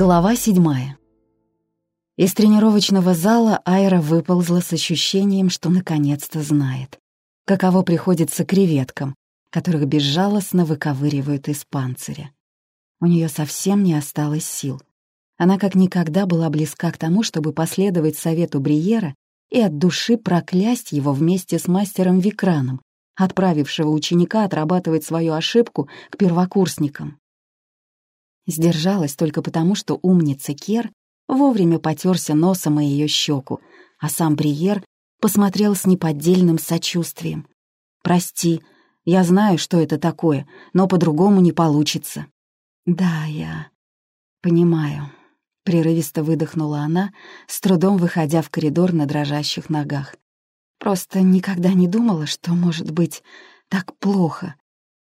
Глава седьмая. Из тренировочного зала Айра выползла с ощущением, что наконец-то знает, каково приходится креветкам, которых безжалостно выковыривают из панциря. У нее совсем не осталось сил. Она как никогда была близка к тому, чтобы последовать совету Бриера и от души проклясть его вместе с мастером Викраном, отправившего ученика отрабатывать свою ошибку к первокурсникам. Сдержалась только потому, что умница Кер вовремя потерся носом о ее щеку, а сам Бриер посмотрел с неподдельным сочувствием. «Прости, я знаю, что это такое, но по-другому не получится». «Да, я понимаю», — прерывисто выдохнула она, с трудом выходя в коридор на дрожащих ногах. «Просто никогда не думала, что может быть так плохо.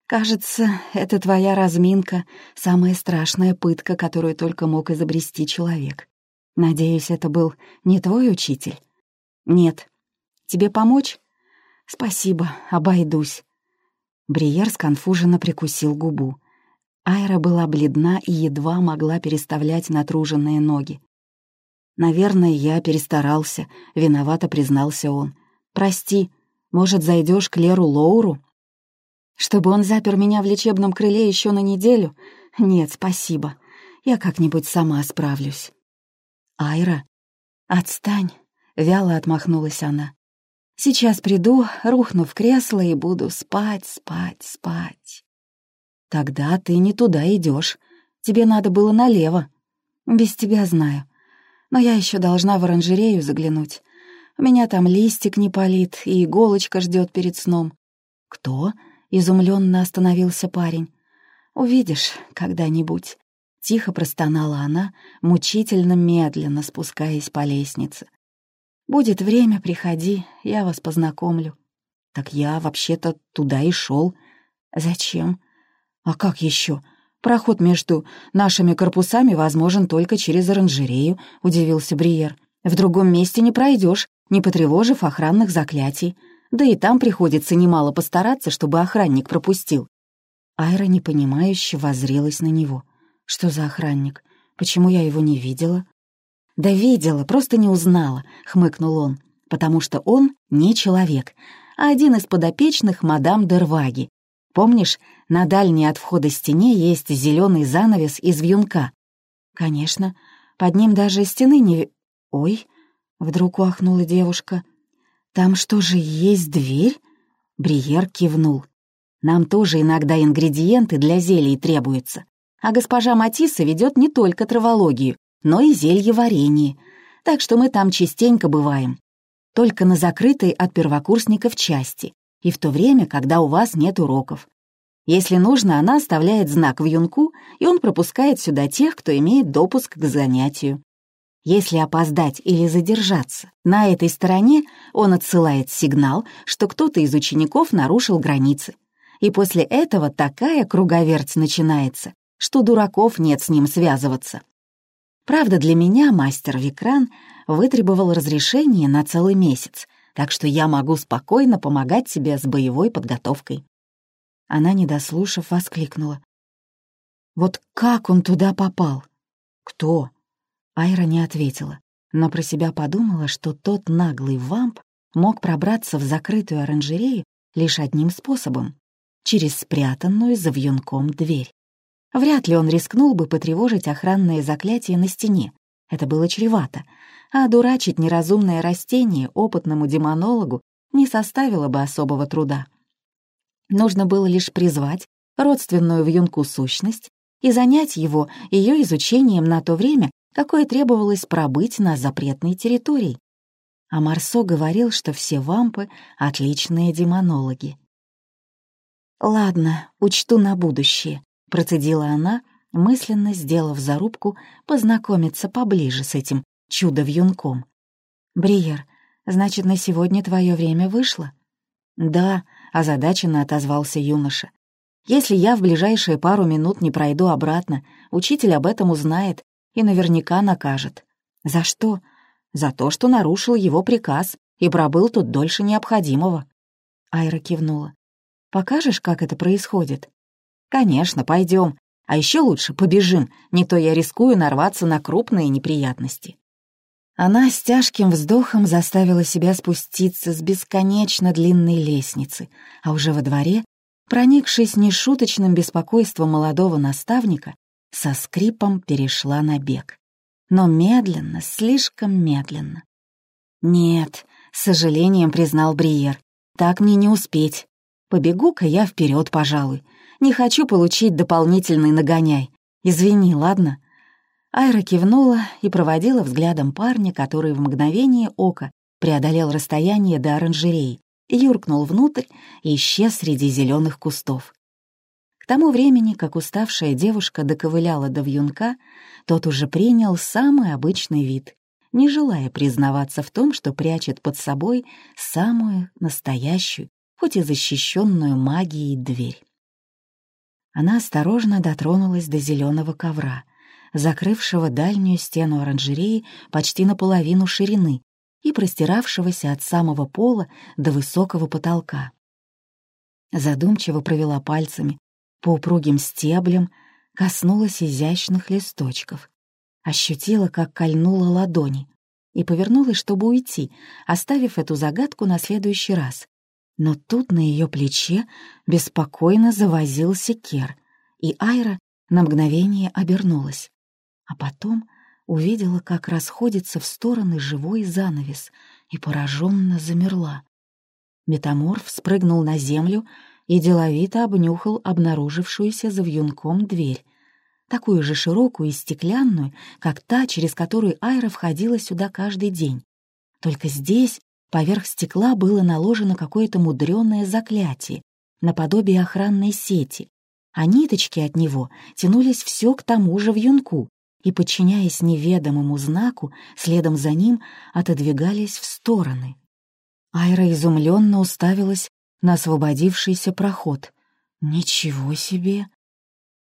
Кажется, это твоя разминка — самая страшная пытка, которую только мог изобрести человек. Надеюсь, это был не твой учитель? Нет. Тебе помочь? Спасибо, обойдусь. Бриер сконфуженно прикусил губу. Айра была бледна и едва могла переставлять натруженные ноги. «Наверное, я перестарался», — виновато признался он. «Прости, может, зайдешь к Леру Лоуру?» Чтобы он запер меня в лечебном крыле еще на неделю? Нет, спасибо. Я как-нибудь сама справлюсь. Айра, отстань, вяло отмахнулась она. Сейчас приду, рухну в кресло и буду спать, спать, спать. Тогда ты не туда идешь. Тебе надо было налево. Без тебя знаю. Но я еще должна в оранжерею заглянуть. У меня там листик не палит, и иголочка ждет перед сном. Кто? Изумленно остановился парень. «Увидишь когда-нибудь», — тихо простонала она, мучительно медленно спускаясь по лестнице. «Будет время, приходи, я вас познакомлю». «Так я вообще-то туда и шел. «Зачем?» «А как еще? Проход между нашими корпусами возможен только через оранжерею», — удивился Бриер. «В другом месте не пройдешь, не потревожив охранных заклятий. Да и там приходится немало постараться, чтобы охранник пропустил. Айра непонимающе воззрелась на него. Что за охранник? Почему я его не видела? Да видела, просто не узнала, хмыкнул он, потому что он не человек, а один из подопечных мадам Дерваги. Помнишь, на дальней от входа стене есть зеленый занавес из вьюнка? Конечно, под ним даже стены не... Ой, вдруг уахнула девушка — «Там что же, есть дверь?» Бриер кивнул. «Нам тоже иногда ингредиенты для зелий требуются. А госпожа Матисса ведет не только травологию, но и зелье варенье. Так что мы там частенько бываем. Только на закрытой от первокурсников части и в то время, когда у вас нет уроков. Если нужно, она оставляет знак в юнку, и он пропускает сюда тех, кто имеет допуск к занятию. Если опоздать или задержаться, на этой стороне он отсылает сигнал, что кто-то из учеников нарушил границы. И после этого такая круговерть начинается, что дураков нет с ним связываться. Правда, для меня мастер Викран вытребовал разрешение на целый месяц, так что я могу спокойно помогать себе с боевой подготовкой. Она, не дослушав, воскликнула. «Вот как он туда попал?» «Кто?» Айра не ответила, но про себя подумала, что тот наглый вамп мог пробраться в закрытую оранжерею лишь одним способом — через спрятанную за вьюнком дверь. Вряд ли он рискнул бы потревожить охранное заклятие на стене. Это было чревато, а дурачить неразумное растение опытному демонологу не составило бы особого труда. Нужно было лишь призвать родственную вьюнку сущность и занять его ее изучением на то время, какое требовалось пробыть на запретной территории. А Марсо говорил, что все вампы — отличные демонологи. «Ладно, учту на будущее», — процедила она, мысленно сделав зарубку познакомиться поближе с этим чудо-вьюнком. «Бриер, значит, на сегодня твое время вышло?» «Да», — озадаченно отозвался юноша. «Если я в ближайшие пару минут не пройду обратно, учитель об этом узнает и наверняка накажет. За что? За то, что нарушил его приказ и пробыл тут дольше необходимого. Айра кивнула. «Покажешь, как это происходит?» «Конечно, пойдем. А еще лучше побежим, не то я рискую нарваться на крупные неприятности». Она с тяжким вздохом заставила себя спуститься с бесконечно длинной лестницы, а уже во дворе, проникшись нешуточным беспокойством молодого наставника, со скрипом перешла на бег. Но медленно, слишком медленно. «Нет», — с сожалением признал Бриер, — «так мне не успеть. Побегу-ка я вперед, пожалуй. Не хочу получить дополнительный нагоняй. Извини, ладно?» Айра кивнула и проводила взглядом парня, который в мгновение ока преодолел расстояние до оранжереи, юркнул внутрь и исчез среди зеленых кустов. К тому времени, как уставшая девушка доковыляла до вьюнка, тот уже принял самый обычный вид, не желая признаваться в том, что прячет под собой самую настоящую, хоть и защищенную магией дверь. Она осторожно дотронулась до зеленого ковра — закрывшего дальнюю стену оранжереи почти наполовину ширины и простиравшегося от самого пола до высокого потолка. Задумчиво провела пальцами по упругим стеблям, коснулась изящных листочков, ощутила, как кольнула ладони, и повернулась, чтобы уйти, оставив эту загадку на следующий раз. Но тут на ее плече беспокойно завозился Кер, и Айра на мгновение обернулась а потом увидела, как расходится в стороны живой занавес, и пораженно замерла. Метаморф спрыгнул на землю и деловито обнюхал обнаружившуюся за вьюнком дверь, такую же широкую и стеклянную, как та, через которую Айра входила сюда каждый день. Только здесь поверх стекла было наложено какое-то мудреное заклятие, наподобие охранной сети, а ниточки от него тянулись все к тому же вьюнку, и, подчиняясь неведомому знаку, следом за ним отодвигались в стороны. Айра изумленно уставилась на освободившийся проход. «Ничего себе!»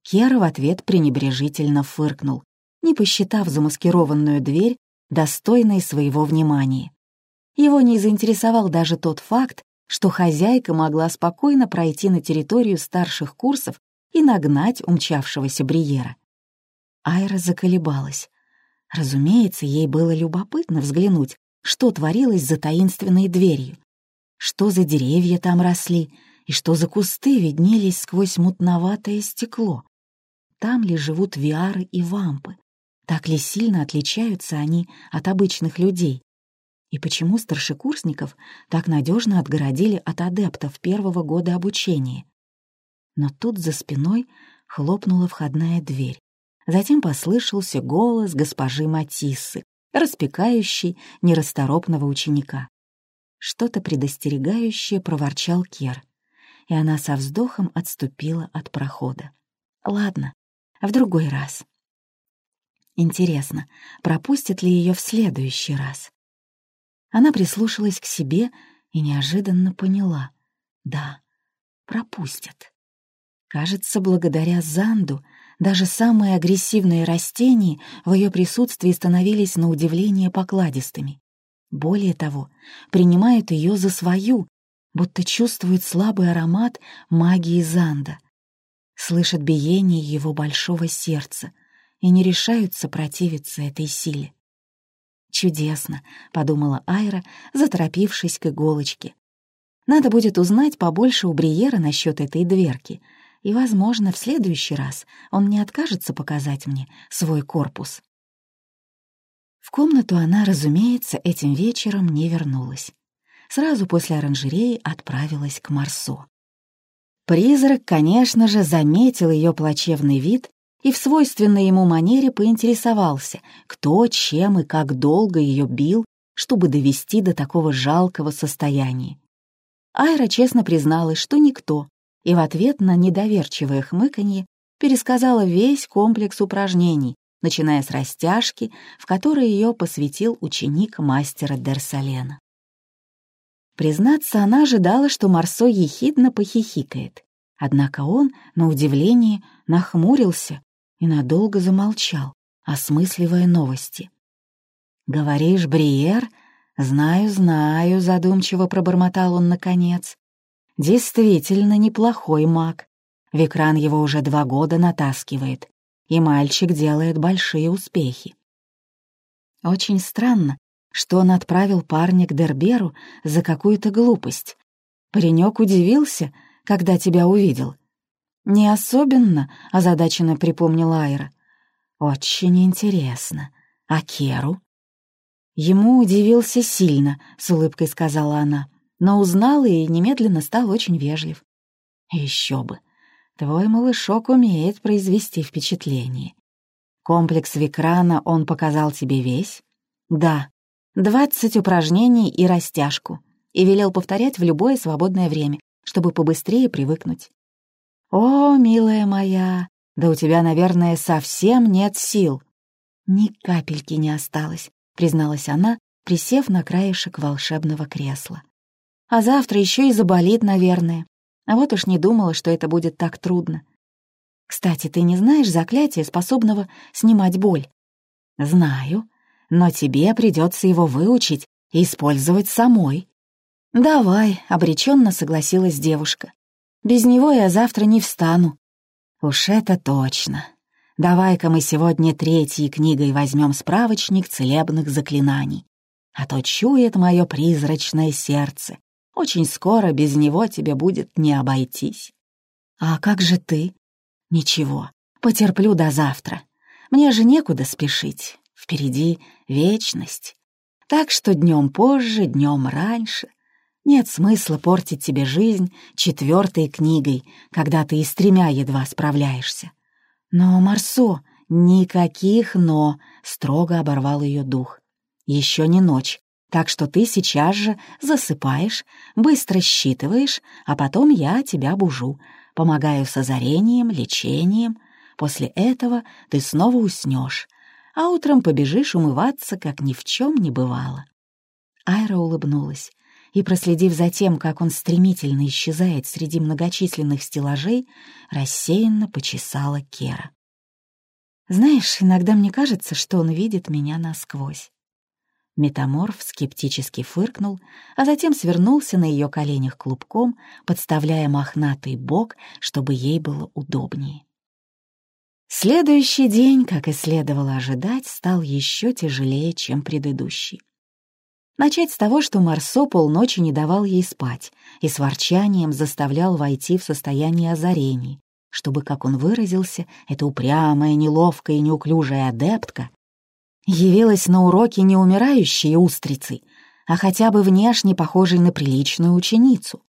Кьяра в ответ пренебрежительно фыркнул, не посчитав замаскированную дверь достойной своего внимания. Его не заинтересовал даже тот факт, что хозяйка могла спокойно пройти на территорию старших курсов и нагнать умчавшегося Бриера. Айра заколебалась. Разумеется, ей было любопытно взглянуть, что творилось за таинственной дверью. Что за деревья там росли, и что за кусты виднелись сквозь мутноватое стекло. Там ли живут виары и вампы? Так ли сильно отличаются они от обычных людей? И почему старшекурсников так надежно отгородили от адептов первого года обучения? Но тут за спиной хлопнула входная дверь. Затем послышался голос госпожи Матиссы, распекающей нерасторопного ученика. Что-то предостерегающее проворчал Кер, и она со вздохом отступила от прохода. «Ладно, в другой раз». Интересно, пропустит ли ее в следующий раз? Она прислушалась к себе и неожиданно поняла. Да, пропустят. Кажется, благодаря Занду даже самые агрессивные растения в ее присутствии становились на удивление покладистыми. Более того, принимают ее за свою, будто чувствуют слабый аромат магии Занда, слышат биение его большого сердца и не решаются противиться этой силе. «Чудесно», — подумала Айра, заторопившись к иголочке. «Надо будет узнать побольше у Бриера насчет этой дверки», и, возможно, в следующий раз он не откажется показать мне свой корпус. В комнату она, разумеется, этим вечером не вернулась. Сразу после оранжереи отправилась к Марсо. Призрак, конечно же, заметил ее плачевный вид и в свойственной ему манере поинтересовался, кто, чем и как долго ее бил, чтобы довести до такого жалкого состояния. Айра честно призналась, что никто, и в ответ на недоверчивое хмыканье пересказала весь комплекс упражнений, начиная с растяжки, в которой ее посвятил ученик мастера Дерсалена. Признаться, она ожидала, что Марсо ехидно похихикает. Однако он, на удивление, нахмурился и надолго замолчал, осмысливая новости. «Говоришь, Бриер?» «Знаю, знаю», — задумчиво пробормотал он наконец. Действительно неплохой маг. Викран его уже два года натаскивает, и мальчик делает большие успехи. Очень странно, что он отправил парня к Дерберу за какую-то глупость. Паренек удивился, когда тебя увидел. «Не особенно», — озадаченно припомнила Айра. «Очень интересно. А Керу?» Ему удивился сильно, с улыбкой сказала она, но узнал и немедленно стал очень вежлив. Еще бы. Твой малышок умеет произвести впечатление. Комплекс Викрана он показал тебе весь? Да. Двадцать упражнений и растяжку. И велел повторять в любое свободное время, чтобы побыстрее привыкнуть. О, милая моя, да у тебя, наверное, совсем нет сил. Ни капельки не осталось призналась она, присев на краешек волшебного кресла. «А завтра еще и заболит, наверное. А вот уж не думала, что это будет так трудно. Кстати, ты не знаешь заклятия, способного снимать боль?» «Знаю, но тебе придется его выучить и использовать самой». «Давай», — обреченно согласилась девушка. «Без него я завтра не встану». «Уж это точно», Давай-ка мы сегодня третьей книгой возьмем справочник целебных заклинаний. А то чует мое призрачное сердце. Очень скоро без него тебе будет не обойтись. А как же ты? Ничего, потерплю до завтра. Мне же некуда спешить. Впереди вечность. Так что днем позже, днем раньше. Нет смысла портить тебе жизнь четвертой книгой, когда ты и с тремя едва справляешься. «Но, Марсо, никаких «но», — строго оборвал ее дух. «Еще не ночь, так что ты сейчас же засыпаешь, быстро считываешь, а потом я тебя бужу, помогаю с озарением, лечением. После этого ты снова уснешь, а утром побежишь умываться, как ни в чем не бывало». Айра улыбнулась и, проследив за тем, как он стремительно исчезает среди многочисленных стеллажей, рассеянно почесала Кера. «Знаешь, иногда мне кажется, что он видит меня насквозь». Метаморф скептически фыркнул, а затем свернулся на ее коленях клубком, подставляя мохнатый бок, чтобы ей было удобнее. Следующий день, как и следовало ожидать, стал еще тяжелее, чем предыдущий. Начать с того, что Марсо полночи не давал ей спать и с ворчанием заставлял войти в состояние озарений, чтобы, как он выразился, эта упрямая, неловкая и неуклюжая адептка явилась на уроке не умирающей устрицей, а хотя бы внешне похожей на приличную ученицу.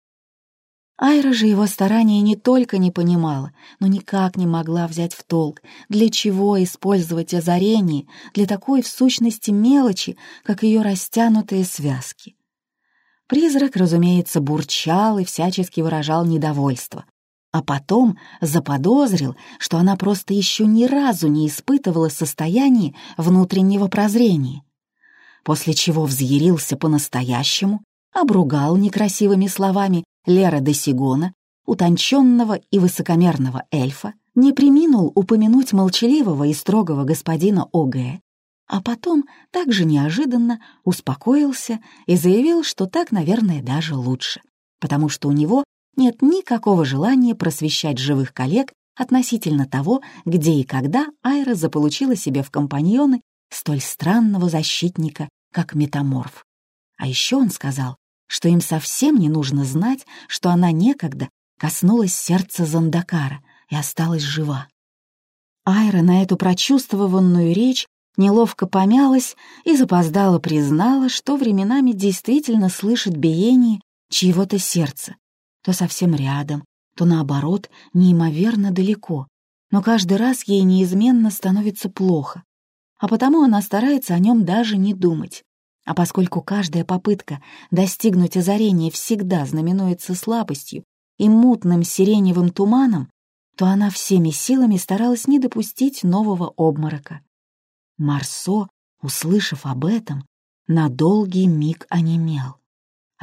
Айра же его старания не только не понимала, но никак не могла взять в толк, для чего использовать озарение для такой в сущности мелочи, как ее растянутые связки. Призрак, разумеется, бурчал и всячески выражал недовольство, а потом заподозрил, что она просто еще ни разу не испытывала состояние внутреннего прозрения, после чего взъярился по-настоящему, обругал некрасивыми словами Лера де Сигона, утонченного и высокомерного эльфа, не приминул упомянуть молчаливого и строгого господина О.Г., а потом также неожиданно успокоился и заявил, что так, наверное, даже лучше, потому что у него нет никакого желания просвещать живых коллег относительно того, где и когда Айра заполучила себе в компаньоны столь странного защитника, как метаморф. А еще он сказал, что им совсем не нужно знать, что она некогда коснулась сердца Зандакара и осталась жива. Айра на эту прочувствованную речь неловко помялась и запоздало признала, что временами действительно слышит биение чьего-то сердца, то совсем рядом, то наоборот неимоверно далеко, но каждый раз ей неизменно становится плохо, а потому она старается о нем даже не думать. А поскольку каждая попытка достигнуть озарения всегда знаменуется слабостью и мутным сиреневым туманом, то она всеми силами старалась не допустить нового обморока. Марсо, услышав об этом, на долгий миг онемел.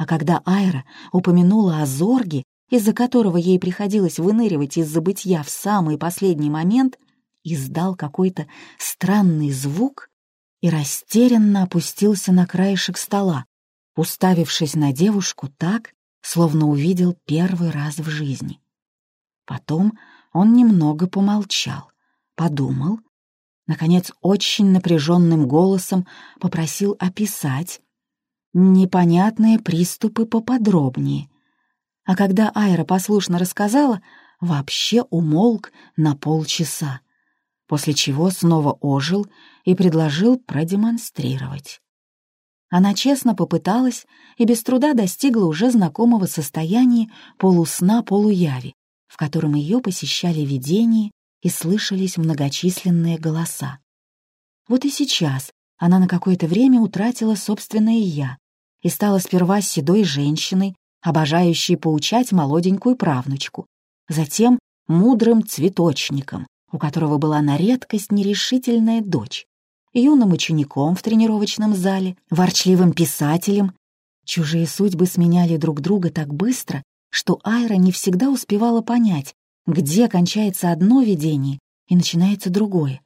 А когда Айра упомянула о Зорге, из-за которого ей приходилось выныривать из забытья в самый последний момент, издал какой-то странный звук и растерянно опустился на краешек стола, уставившись на девушку так, словно увидел первый раз в жизни. Потом он немного помолчал, подумал, наконец очень напряженным голосом попросил описать непонятные приступы поподробнее. А когда Айра послушно рассказала, вообще умолк на полчаса, после чего снова ожил и предложил продемонстрировать. Она честно попыталась и без труда достигла уже знакомого состояния полусна-полуяви, в котором ее посещали видения и слышались многочисленные голоса. Вот и сейчас она на какое-то время утратила собственное «я» и стала сперва седой женщиной, обожающей поучать молоденькую правнучку, затем мудрым цветочником, у которого была на редкость нерешительная дочь, юным учеником в тренировочном зале, ворчливым писателем. Чужие судьбы сменяли друг друга так быстро, что Айра не всегда успевала понять, где кончается одно видение и начинается другое.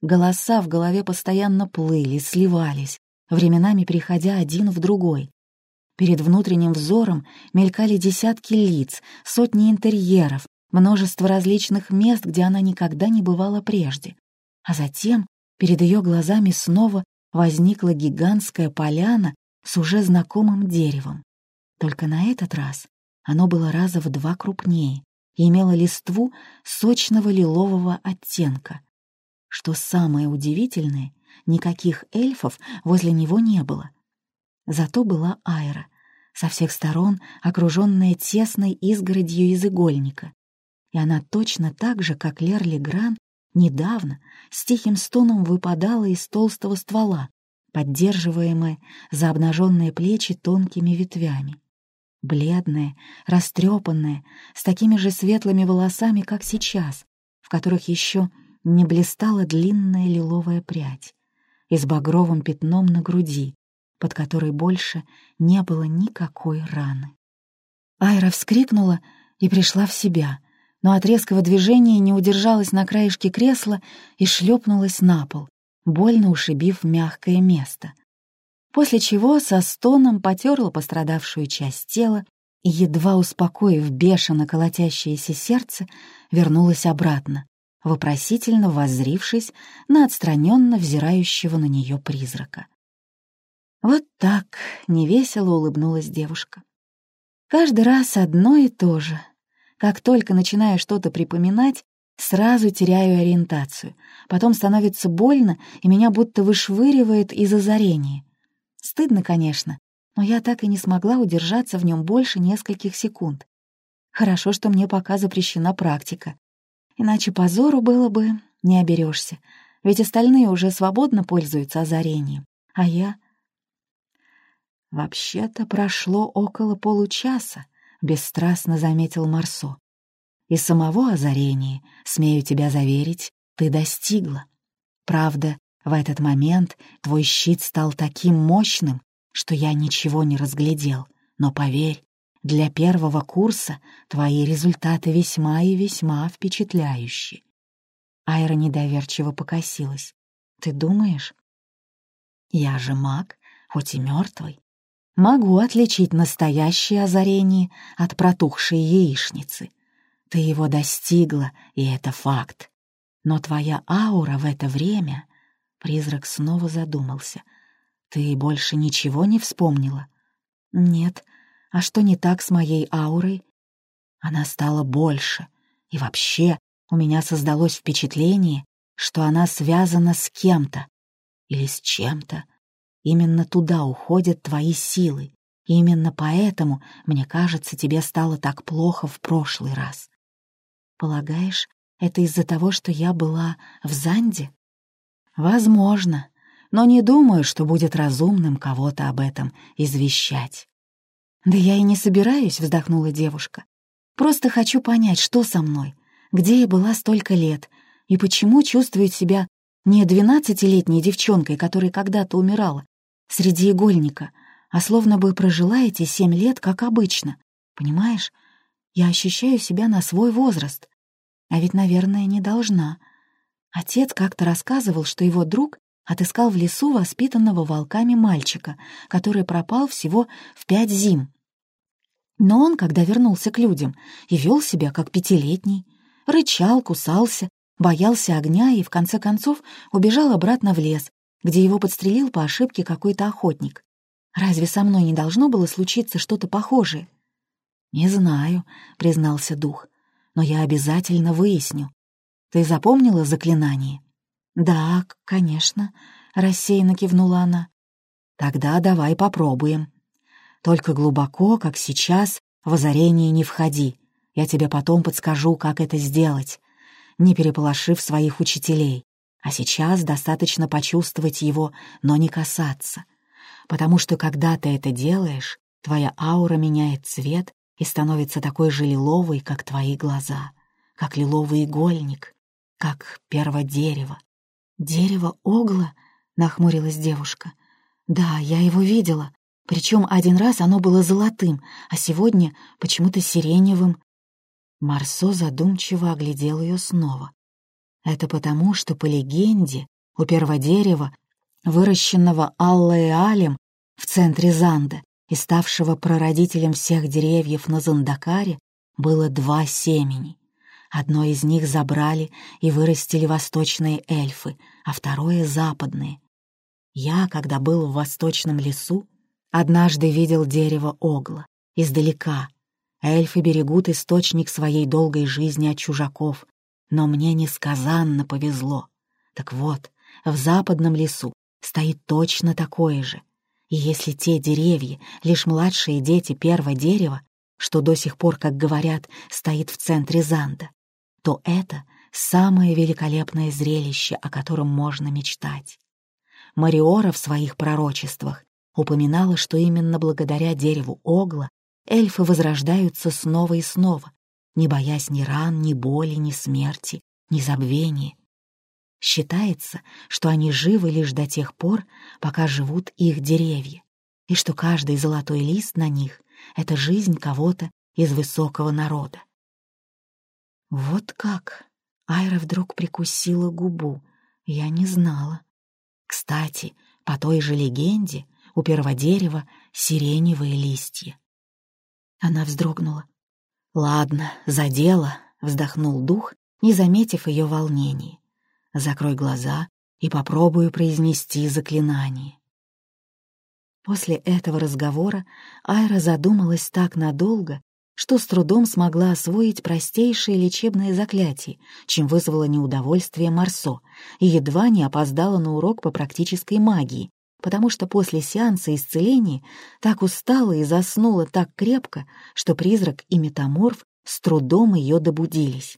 Голоса в голове постоянно плыли, сливались, временами переходя один в другой. Перед внутренним взором мелькали десятки лиц, сотни интерьеров, множество различных мест, где она никогда не бывала прежде. А затем перед ее глазами снова возникла гигантская поляна с уже знакомым деревом. Только на этот раз оно было раза в два крупнее и имело листву сочного лилового оттенка. Что самое удивительное, никаких эльфов возле него не было. Зато была Айра, со всех сторон окруженная тесной изгородью из игольника. И она точно так же, как Лерли Гран, недавно с тихим стоном выпадала из толстого ствола, поддерживаемая за обнаженные плечи тонкими ветвями. Бледная, растрепанная, с такими же светлыми волосами, как сейчас, в которых еще не блистала длинная лиловая прядь и с багровым пятном на груди, под которой больше не было никакой раны. Айра вскрикнула и пришла в себя, но от резкого движения не удержалась на краешке кресла и шлепнулась на пол, больно ушибив мягкое место. После чего со стоном потерла пострадавшую часть тела и, едва успокоив бешено колотящееся сердце, вернулась обратно, вопросительно воззрившись на отстраненно взирающего на нее призрака. Вот так невесело улыбнулась девушка. Каждый раз одно и то же. Как только начинаю что-то припоминать, сразу теряю ориентацию. Потом становится больно, и меня будто вышвыривает из озарения. Стыдно, конечно, но я так и не смогла удержаться в нем больше нескольких секунд. Хорошо, что мне пока запрещена практика. Иначе позору было бы не оберешься, ведь остальные уже свободно пользуются озарением, а я... «Вообще-то прошло около получаса», — бесстрастно заметил Марсо. «И самого озарения, смею тебя заверить, ты достигла. Правда, в этот момент твой щит стал таким мощным, что я ничего не разглядел, но поверь, для первого курса твои результаты весьма и весьма впечатляющие. Айра недоверчиво покосилась. «Ты думаешь?» «Я же маг, хоть и мертвый. Могу отличить настоящее озарение от протухшей яичницы. Ты его достигла, и это факт. Но твоя аура в это время...» Призрак снова задумался. «Ты больше ничего не вспомнила?» «Нет», а что не так с моей аурой? Она стала больше. И вообще у меня создалось впечатление, что она связана с кем-то или с чем-то. Именно туда уходят твои силы. И именно поэтому, мне кажется, тебе стало так плохо в прошлый раз. Полагаешь, это из-за того, что я была в Занде? Возможно, но не думаю, что будет разумным кого-то об этом извещать. «Да я и не собираюсь», — вздохнула девушка. «Просто хочу понять, что со мной, где я была столько лет, и почему чувствую себя не двенадцатилетней девчонкой, которая когда-то умирала, среди игольника, а словно бы прожила эти семь лет, как обычно. Понимаешь, я ощущаю себя на свой возраст. А ведь, наверное, не должна. Отец как-то рассказывал, что его друг отыскал в лесу воспитанного волками мальчика, который пропал всего в пять зим. Но он, когда вернулся к людям, и вел себя как пятилетний, рычал, кусался, боялся огня и, в конце концов, убежал обратно в лес, где его подстрелил по ошибке какой-то охотник. Разве со мной не должно было случиться что-то похожее? «Не знаю», — признался дух, — «но я обязательно выясню. Ты запомнила заклинание?» «Да, конечно», — рассеянно кивнула она. «Тогда давай попробуем. Только глубоко, как сейчас, в озарение не входи. Я тебе потом подскажу, как это сделать, не переполошив своих учителей. А сейчас достаточно почувствовать его, но не касаться. Потому что когда ты это делаешь, твоя аура меняет цвет и становится такой же лиловой, как твои глаза, как лиловый игольник, как дерево. «Дерево огла?» — нахмурилась девушка. «Да, я его видела. Причем один раз оно было золотым, а сегодня почему-то сиреневым». Марсо задумчиво оглядел ее снова. Это потому, что по легенде у перводерева, выращенного Аллой Алем в центре Занда и ставшего прародителем всех деревьев на Зандакаре, было два семени. Одно из них забрали и вырастили восточные эльфы, а второе — западные. Я, когда был в восточном лесу, однажды видел дерево огла, издалека. Эльфы берегут источник своей долгой жизни от чужаков, но мне несказанно повезло. Так вот, в западном лесу стоит точно такое же. И если те деревья — лишь младшие дети первого дерева, что до сих пор, как говорят, стоит в центре Занда, то это самое великолепное зрелище, о котором можно мечтать. Мариора в своих пророчествах упоминала, что именно благодаря дереву Огла эльфы возрождаются снова и снова, не боясь ни ран, ни боли, ни смерти, ни забвения. Считается, что они живы лишь до тех пор, пока живут их деревья, и что каждый золотой лист на них — это жизнь кого-то из высокого народа. Вот как! Айра вдруг прикусила губу. Я не знала. Кстати, по той же легенде у перводерева сиреневые листья. Она вздрогнула. «Ладно, за дело», — вздохнул дух, не заметив ее волнения. «Закрой глаза и попробую произнести заклинание». После этого разговора Айра задумалась так надолго, что с трудом смогла освоить простейшее лечебное заклятие, чем вызвало неудовольствие Марсо, и едва не опоздала на урок по практической магии, потому что после сеанса исцеления так устала и заснула так крепко, что призрак и метаморф с трудом ее добудились.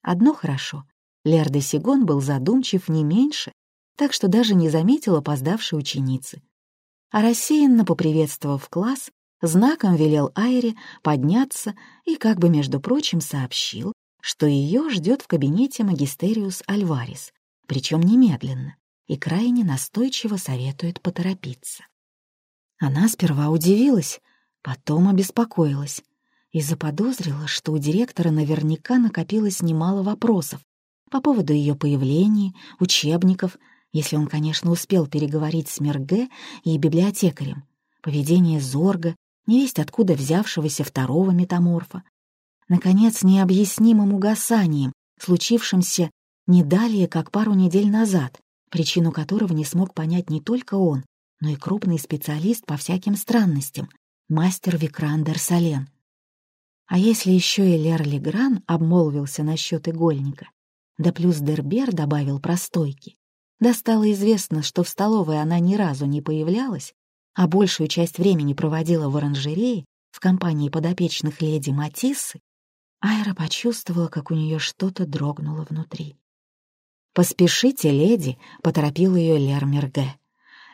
Одно хорошо — Лер де Сигон был задумчив не меньше, так что даже не заметил опоздавшей ученицы. А рассеянно поприветствовав класс, знаком велел Айре подняться и как бы, между прочим, сообщил, что ее ждет в кабинете магистериус Альварес, причем немедленно, и крайне настойчиво советует поторопиться. Она сперва удивилась, потом обеспокоилась и заподозрила, что у директора наверняка накопилось немало вопросов по поводу ее появления, учебников, если он, конечно, успел переговорить с Мерге и библиотекарем, поведение Зорга невесть откуда взявшегося второго метаморфа. Наконец, необъяснимым угасанием, случившимся не далее, как пару недель назад, причину которого не смог понять не только он, но и крупный специалист по всяким странностям, мастер Викрандер Сален. А если еще и Лер Легран обмолвился насчет игольника, да плюс Дербер добавил простойки, да стало известно, что в столовой она ни разу не появлялась, а большую часть времени проводила в оранжерее в компании подопечных леди Матиссы, Айра почувствовала, как у нее что-то дрогнуло внутри. «Поспешите, леди», — поторопил ее Лер Мерге.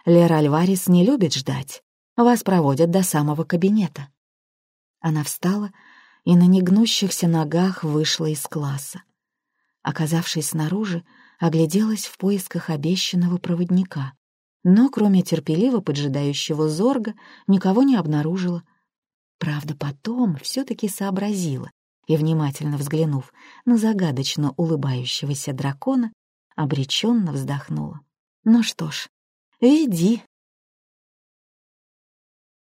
«Лер Альварес не любит ждать. Вас проводят до самого кабинета». Она встала и на негнущихся ногах вышла из класса. Оказавшись снаружи, огляделась в поисках обещанного проводника но кроме терпеливо поджидающего Зорга никого не обнаружила. Правда, потом все-таки сообразила и, внимательно взглянув на загадочно улыбающегося дракона, обреченно вздохнула. «Ну что ж, веди,